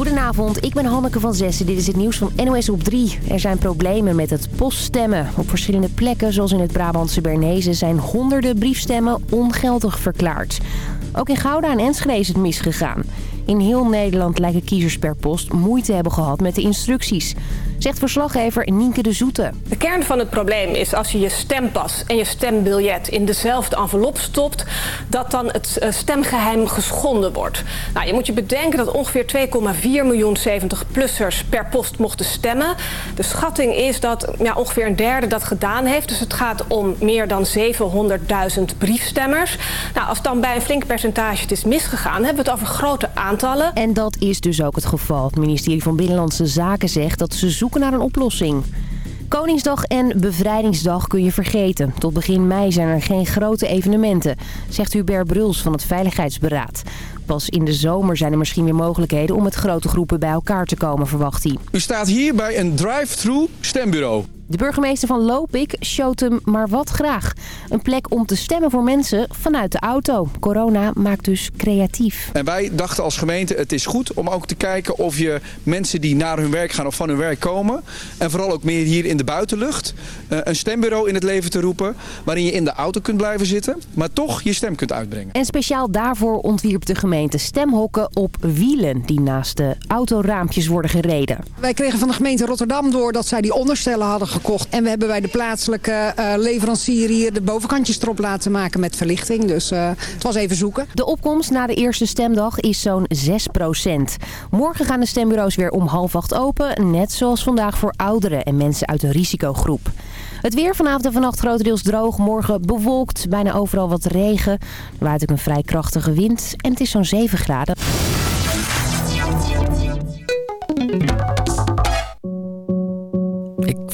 Goedenavond, ik ben Hanneke van Zessen. Dit is het nieuws van NOS op 3. Er zijn problemen met het poststemmen. Op verschillende plekken, zoals in het Brabantse Bernese... zijn honderden briefstemmen ongeldig verklaard. Ook in Gouda en Enschede is het misgegaan. In heel Nederland lijken kiezers per post moeite hebben gehad met de instructies. Zegt verslaggever Nienke de Zoete. De kern van het probleem is als je je stempas en je stembiljet in dezelfde envelop stopt... dat dan het eh, stemgeheim geschonden wordt. Nou, je moet je bedenken dat ongeveer 2,4 miljoen 70-plussers per post mochten stemmen. De schatting is dat ja, ongeveer een derde dat gedaan heeft. Dus het gaat om meer dan 700.000 briefstemmers. Nou, als dan bij een flink percentage het is misgegaan... hebben we het over grote aantallen. En dat is dus ook het geval. Het ministerie van Binnenlandse Zaken zegt dat ze zoeken naar een oplossing. Koningsdag en Bevrijdingsdag kun je vergeten. Tot begin mei zijn er geen grote evenementen, zegt Hubert Bruls van het Veiligheidsberaad. Pas in de zomer zijn er misschien weer mogelijkheden om met grote groepen bij elkaar te komen, verwacht hij. U staat hier bij een drive-thru stembureau. De burgemeester van Lopik showt hem maar wat graag. Een plek om te stemmen voor mensen vanuit de auto. Corona maakt dus creatief. En wij dachten als gemeente, het is goed om ook te kijken of je mensen die naar hun werk gaan of van hun werk komen... en vooral ook meer hier in de buitenlucht, eh, een stembureau in het leven te roepen... waarin je in de auto kunt blijven zitten, maar toch je stem kunt uitbrengen. En speciaal daarvoor ontwierp de gemeente stemhokken op wielen... die naast de autoraampjes worden gereden. Wij kregen van de gemeente Rotterdam door dat zij die onderstellen hadden gekocht. En we hebben bij de plaatselijke uh, leverancier hier de bovenkantjes erop laten maken met verlichting. Dus uh, het was even zoeken. De opkomst na de eerste stemdag is zo'n 6% Morgen gaan de stembureaus weer om half acht open. Net zoals vandaag voor ouderen en mensen uit een risicogroep. Het weer vanavond en vannacht grotendeels droog. Morgen bewolkt, bijna overal wat regen. Er waait een vrij krachtige wind en het is zo'n 7 graden.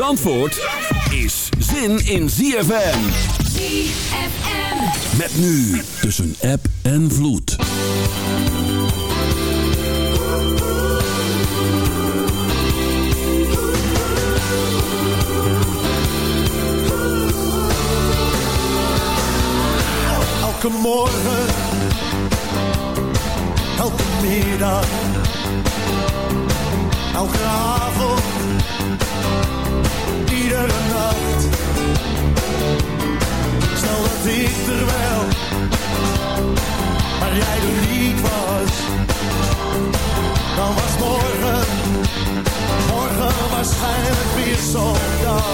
Zandvoort is zin in ZFM. ZFM. Met nu tussen app en vloed. Elke morgen, elke middag, elke avond, Stel dat ik er wel, maar jij er niet was. Dan was morgen, morgen waarschijnlijk weer zo'n dag.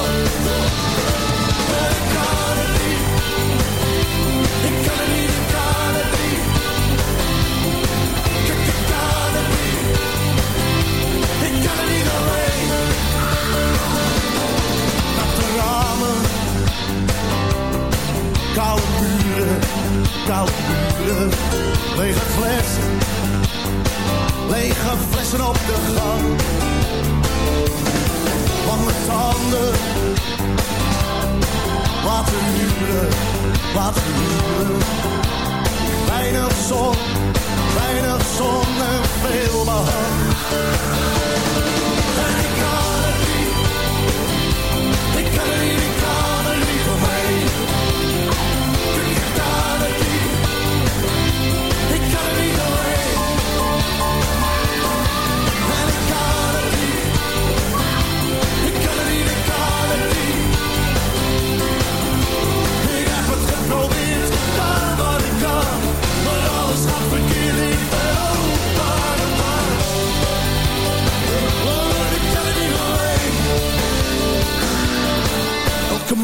Koude muren, muren. Lege flessen. Lege flessen op de gang. Lange tanden. Laten huren, laten huren. Weinig zon, weinig zon en veel behang. En ik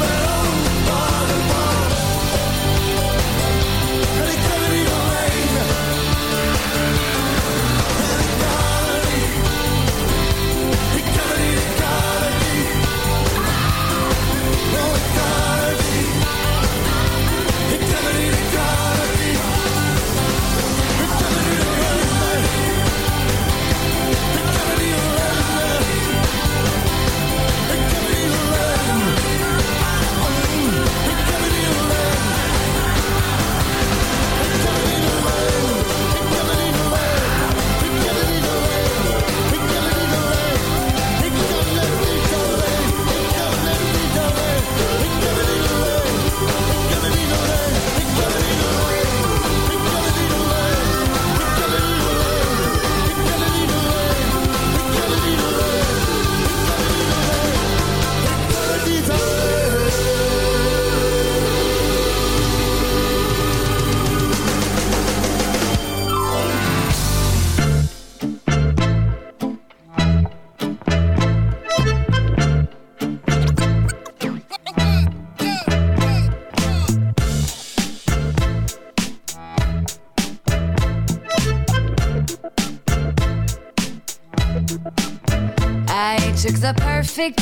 never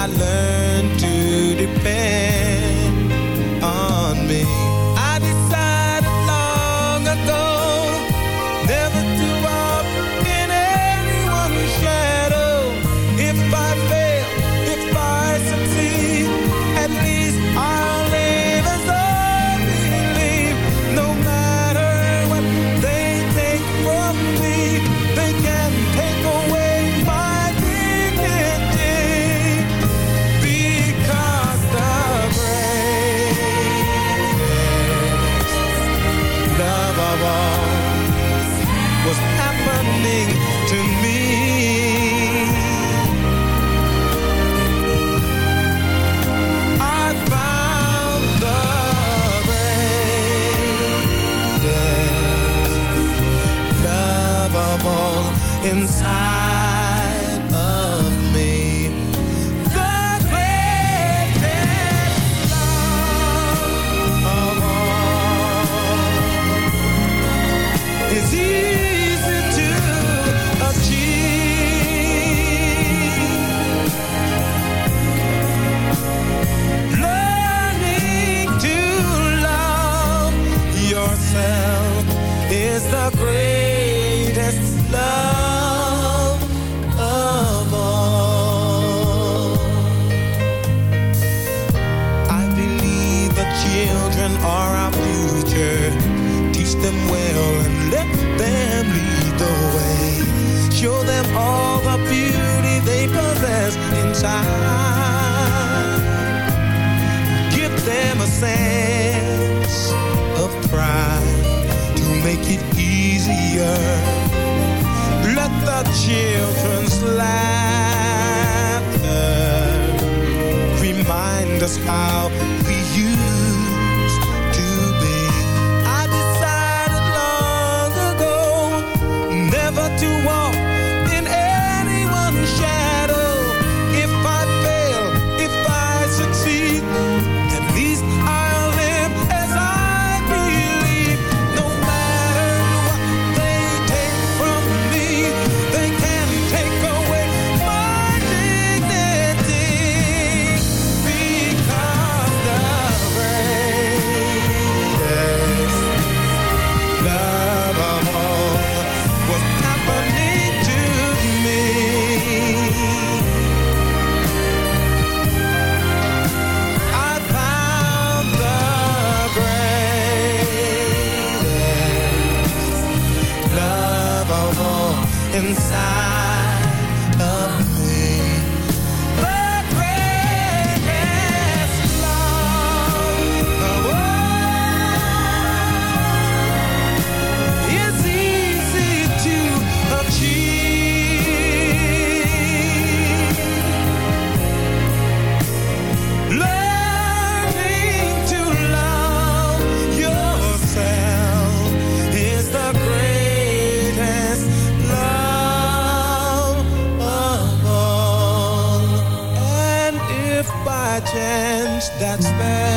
I learned to it easier. Let the children's laughter remind us how we that spell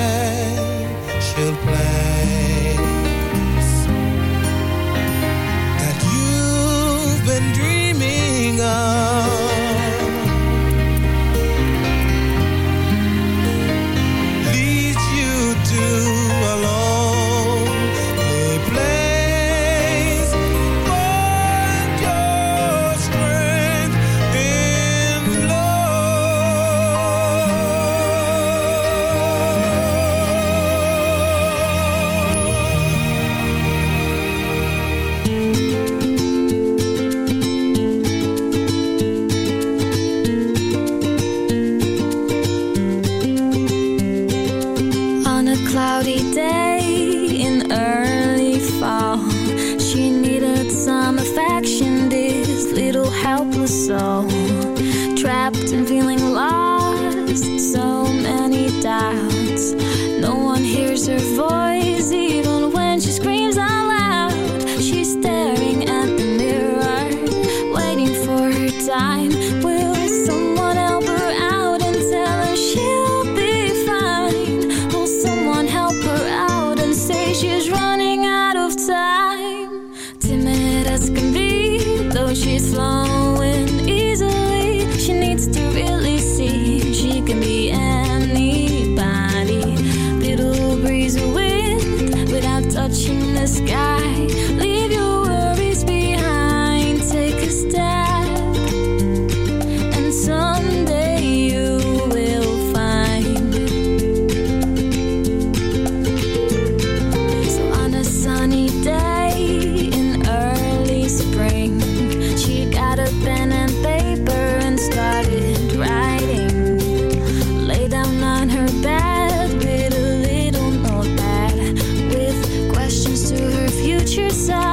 side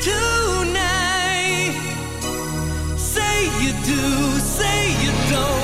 tonight. Say you do, say you don't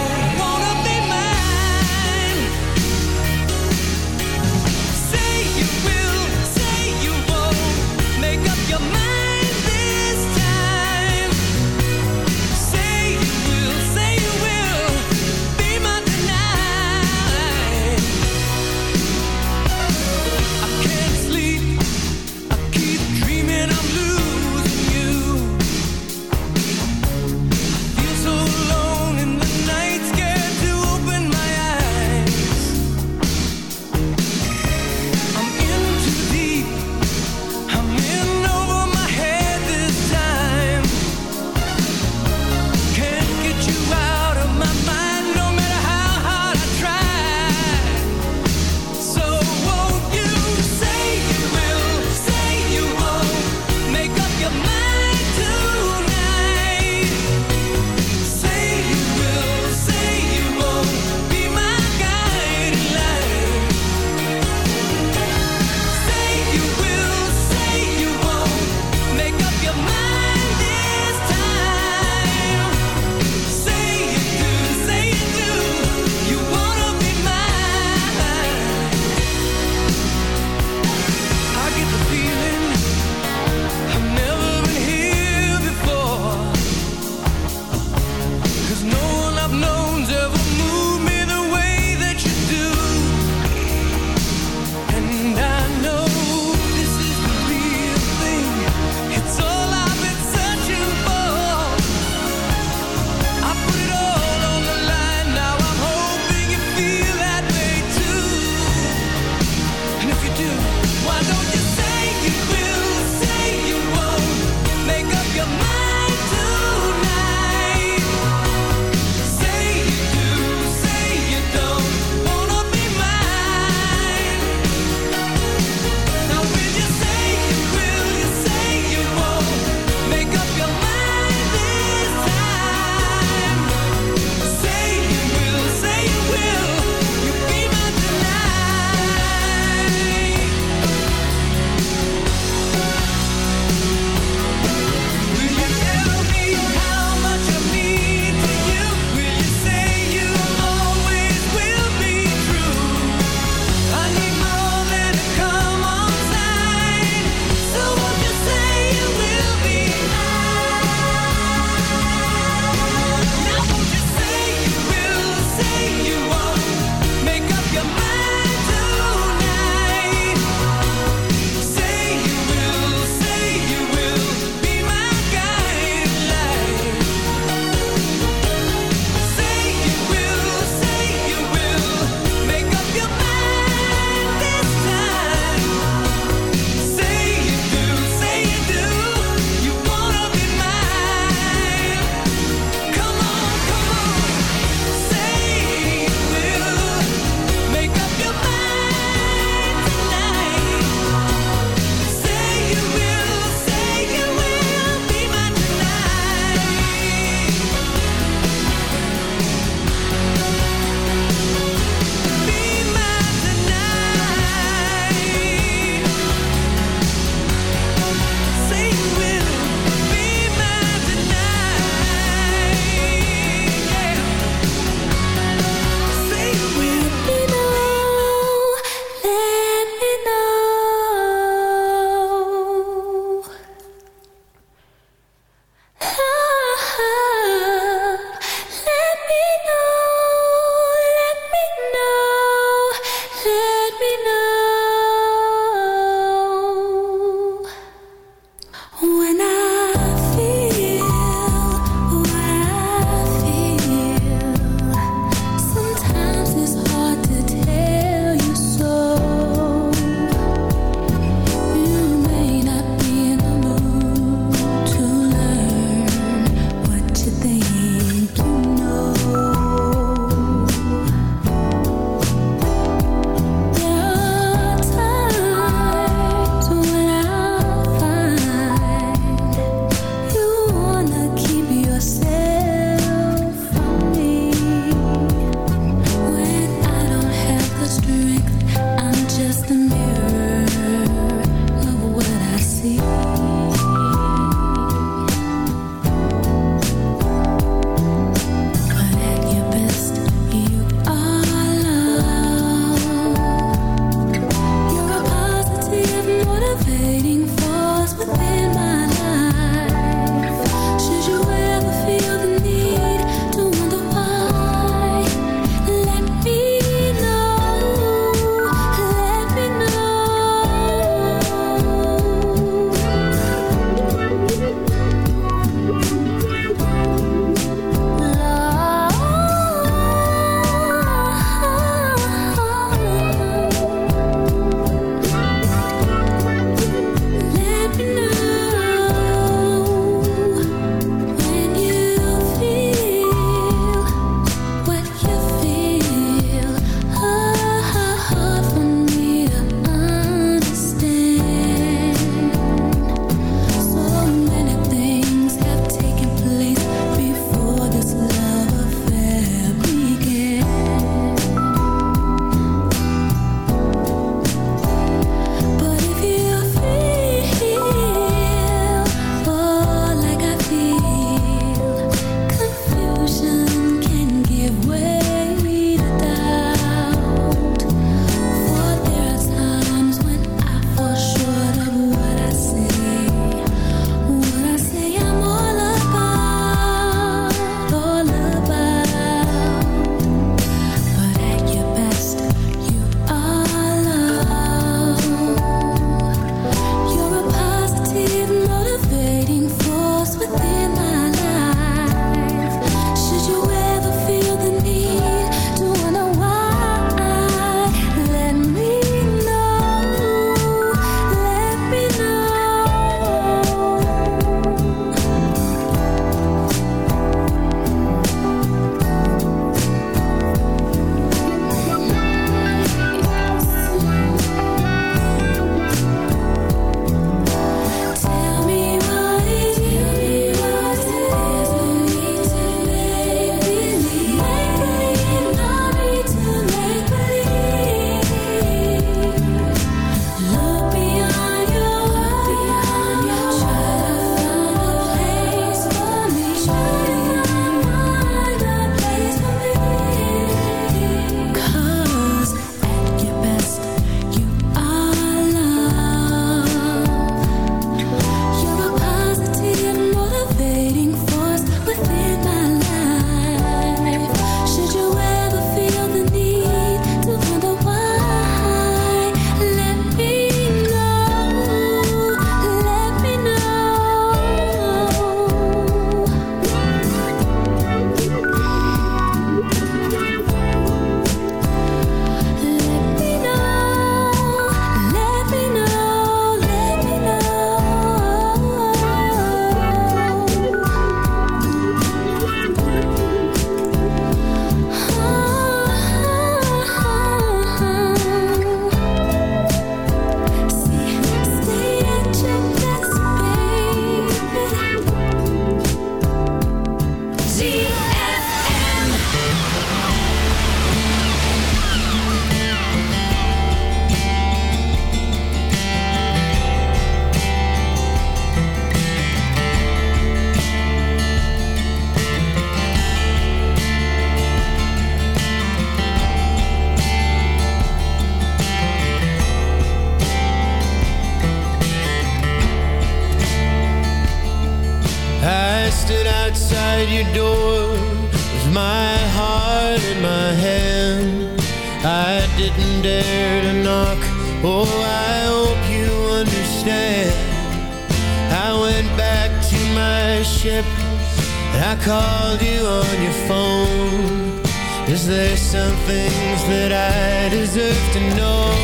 things that I deserve to know.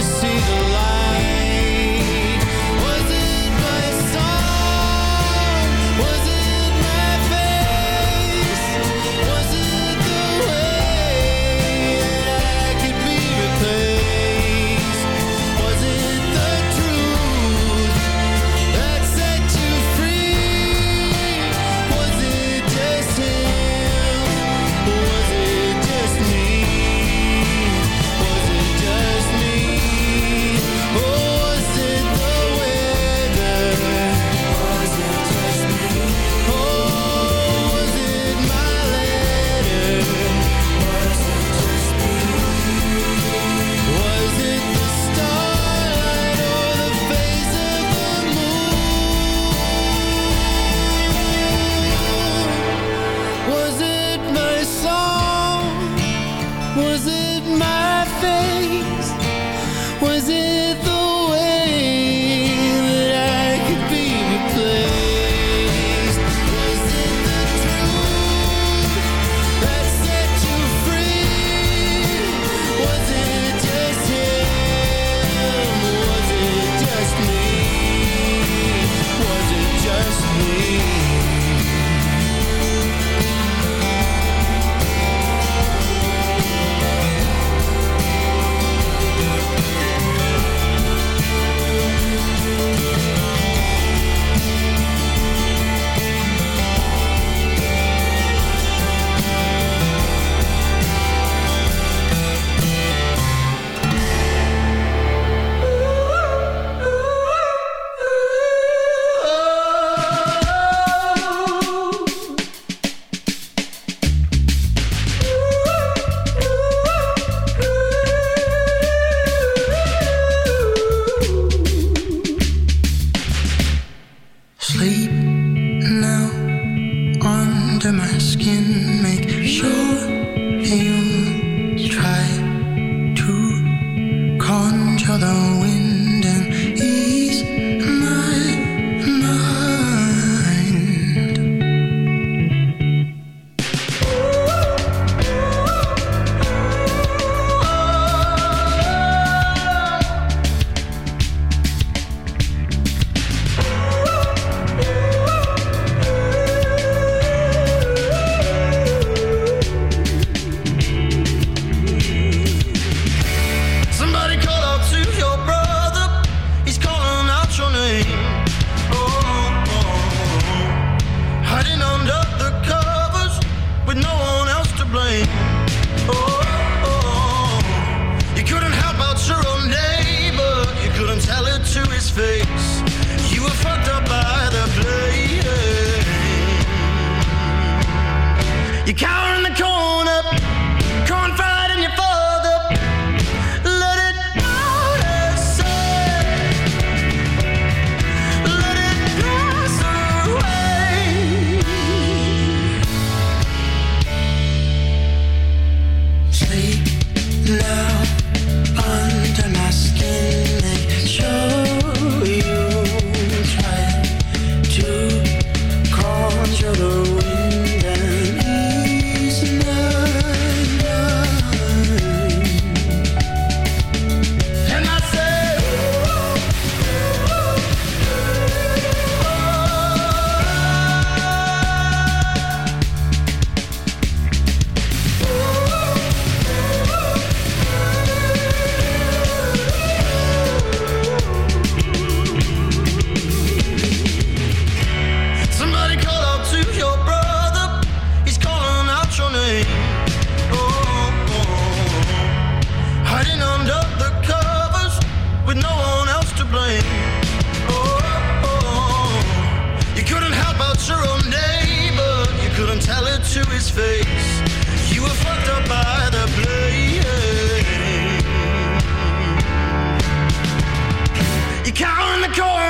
the corner.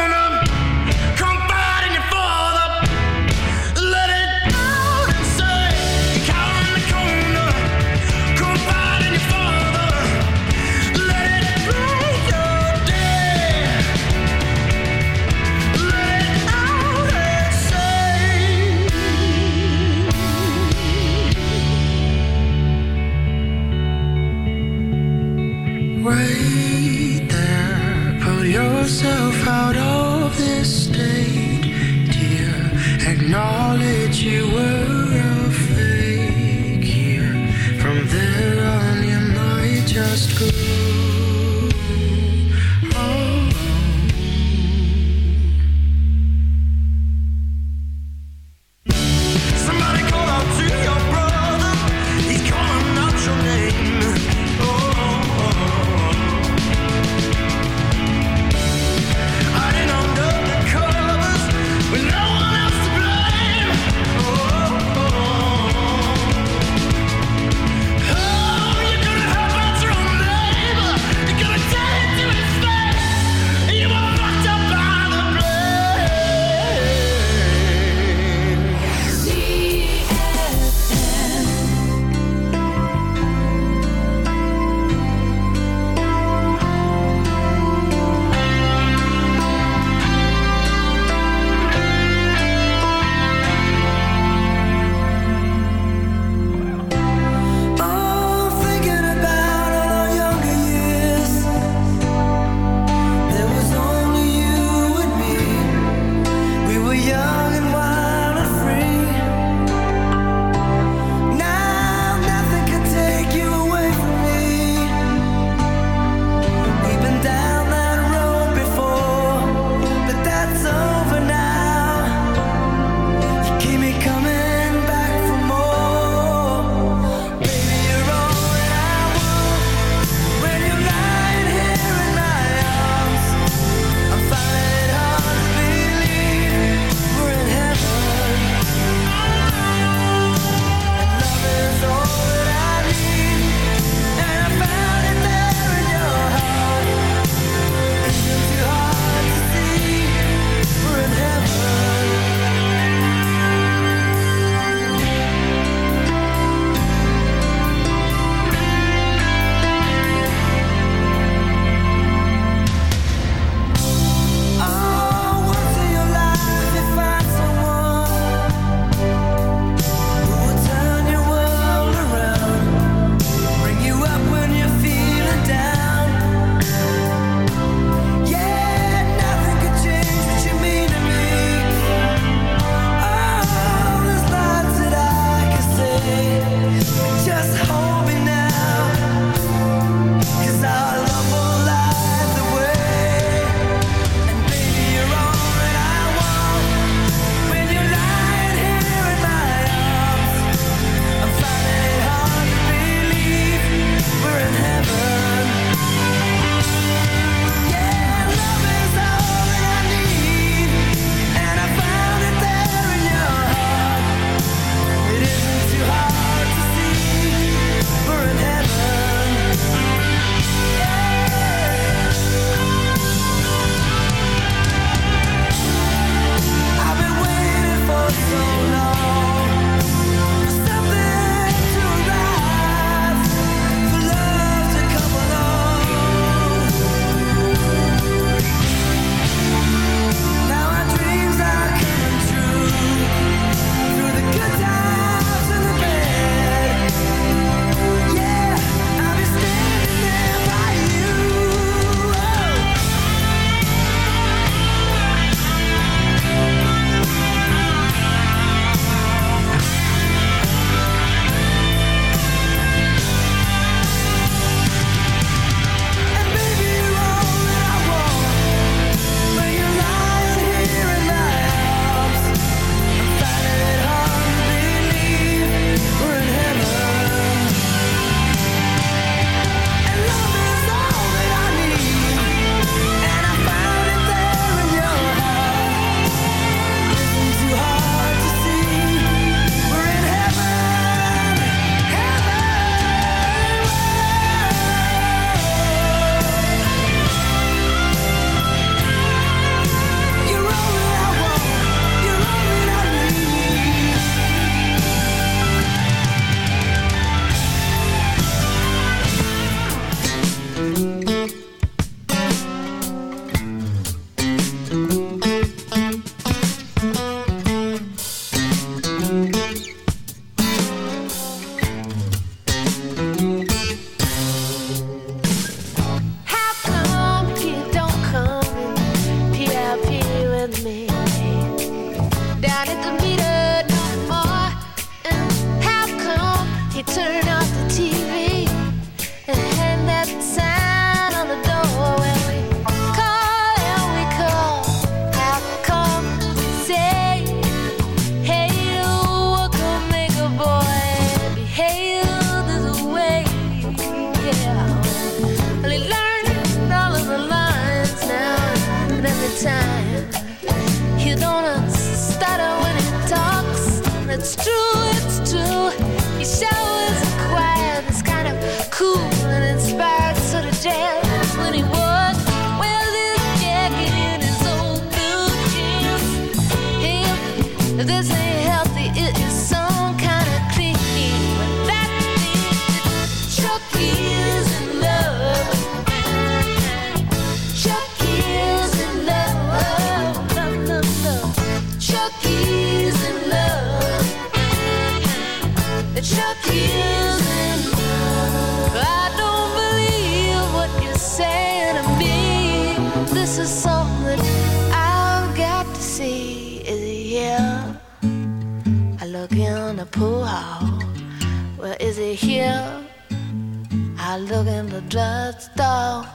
the drive down.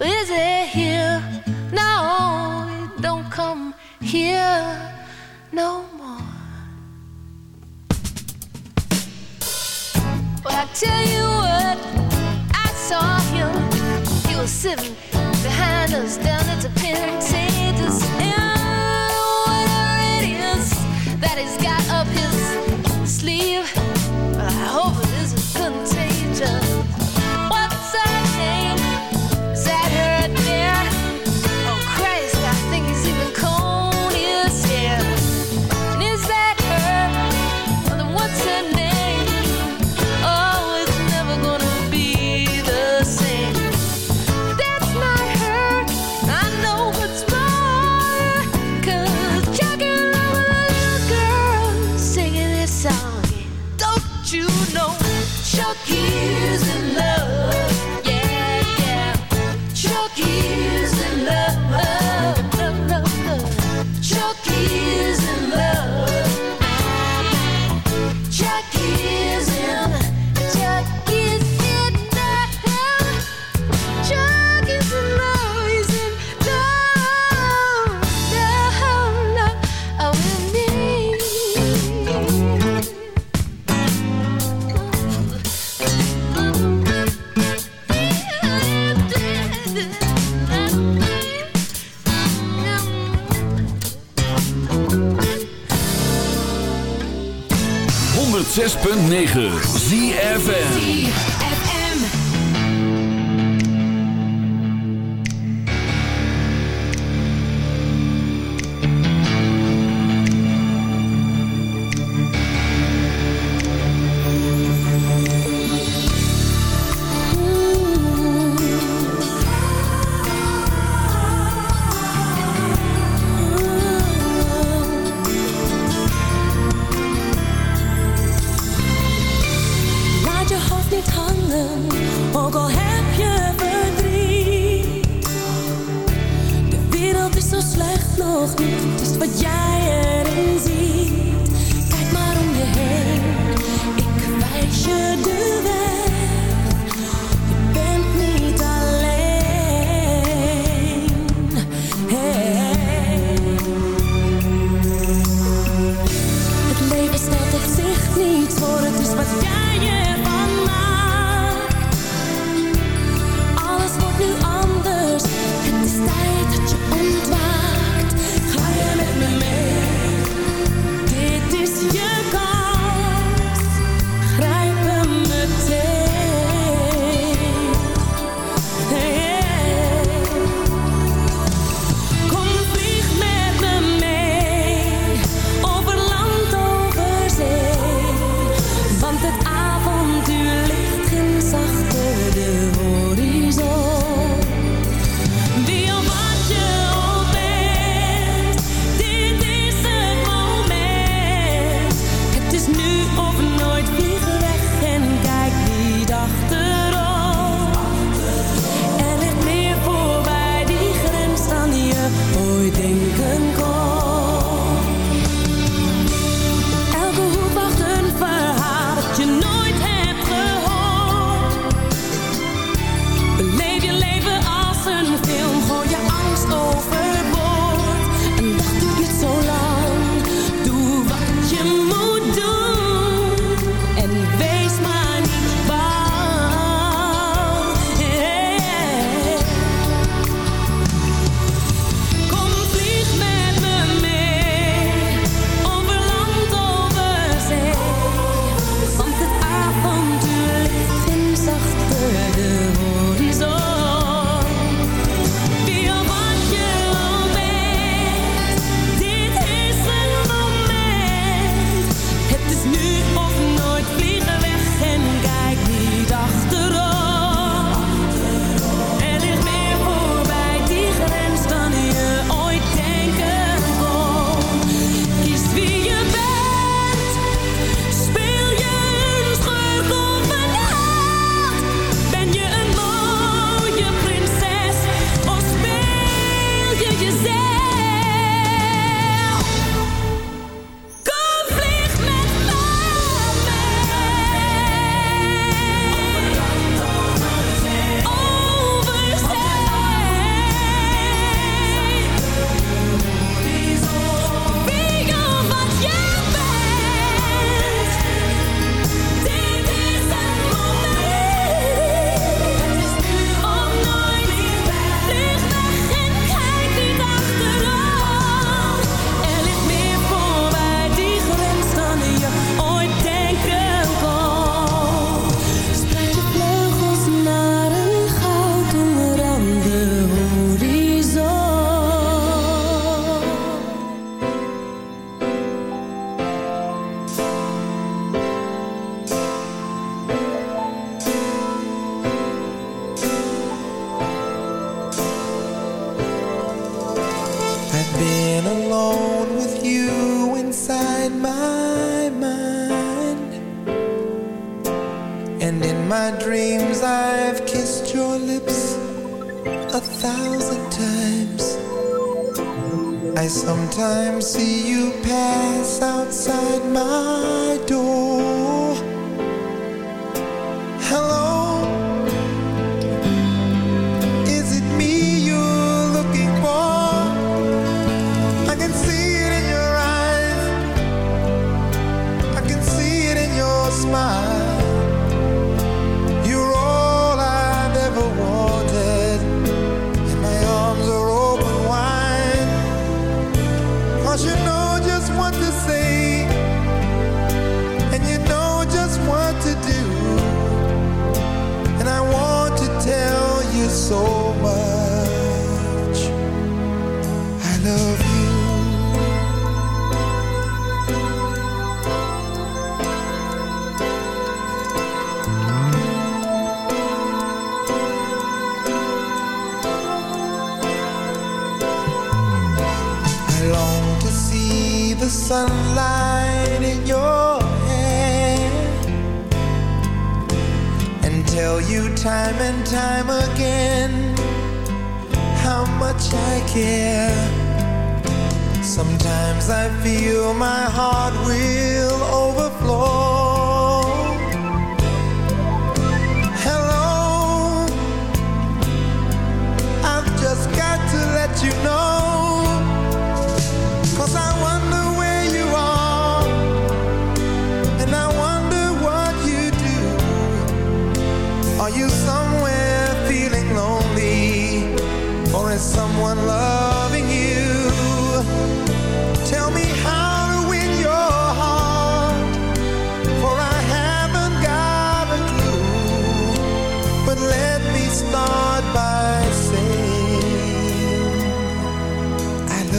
Is it here? No, it don't come here no more. But I tell you what, I saw him. He was sitting behind us down.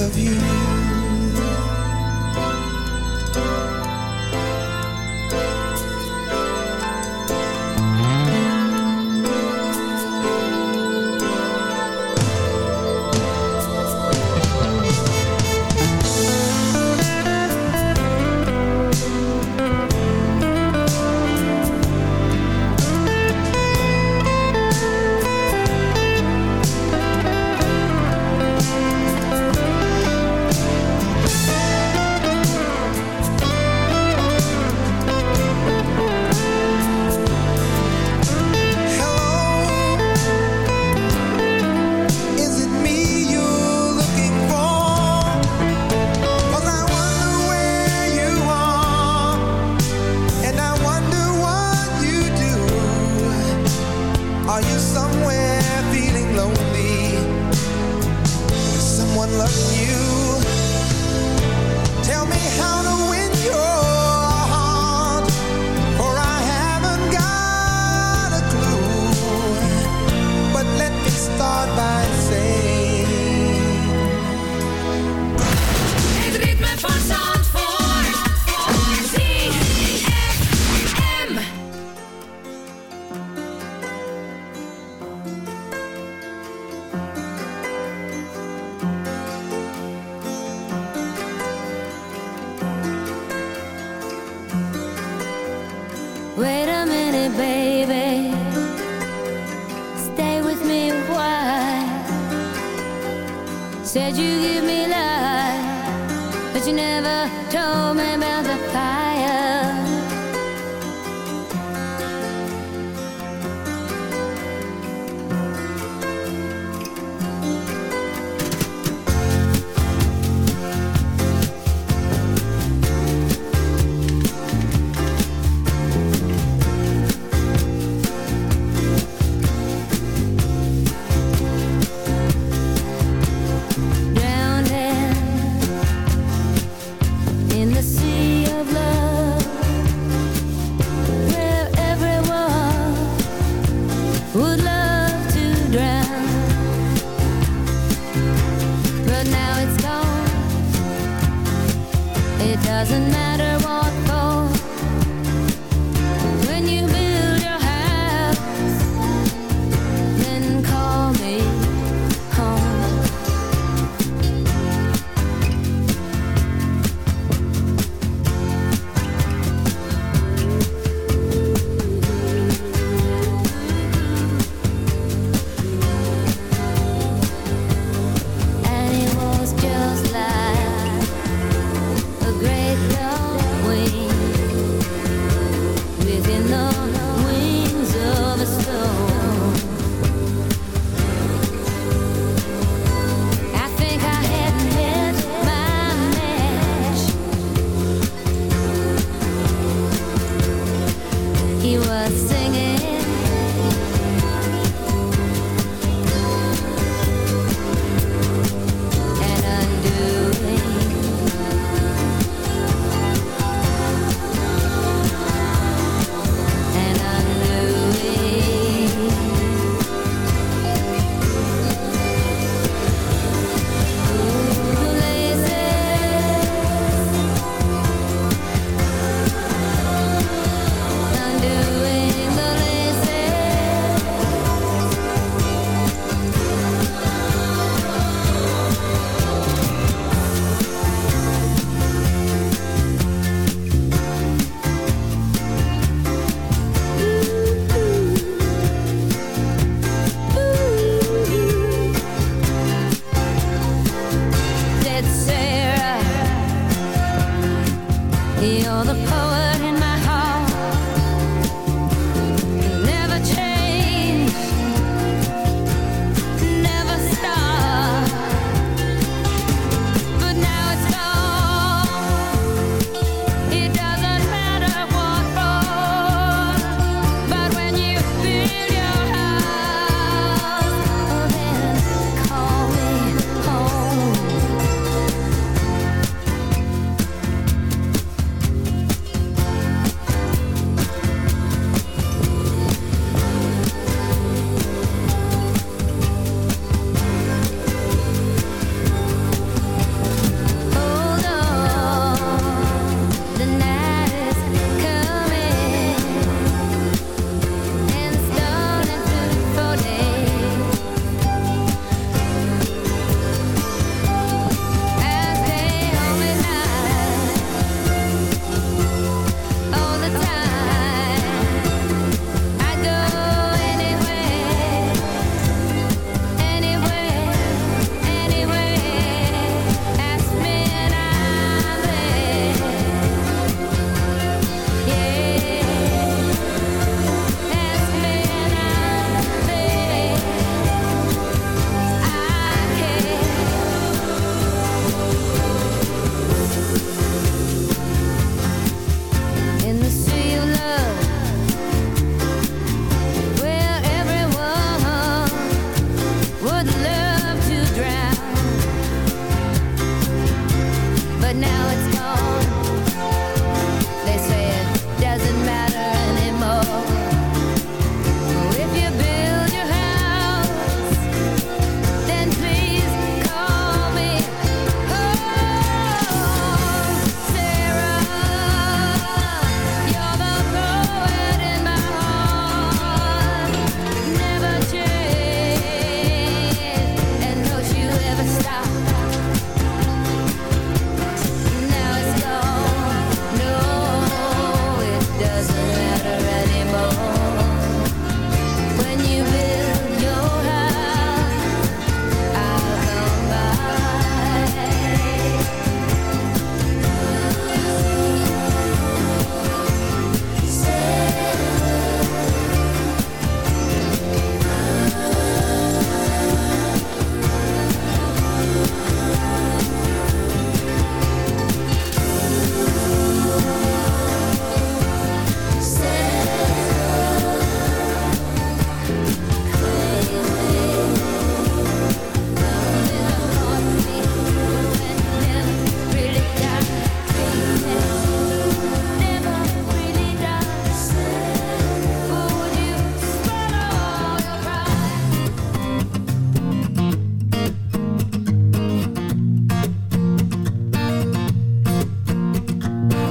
of you.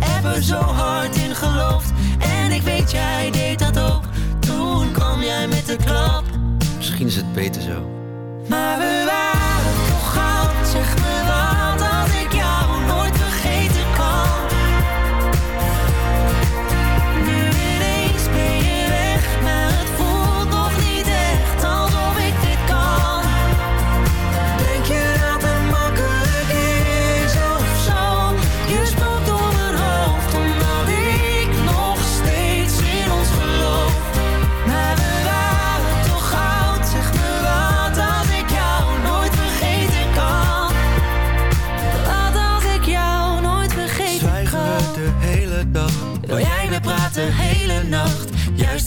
Heb er zo hard in geloofd en ik weet jij deed dat ook. Toen kwam jij met de klap. Misschien is het beter zo. Maar we waren toch goud, zeg me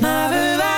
Maar we waren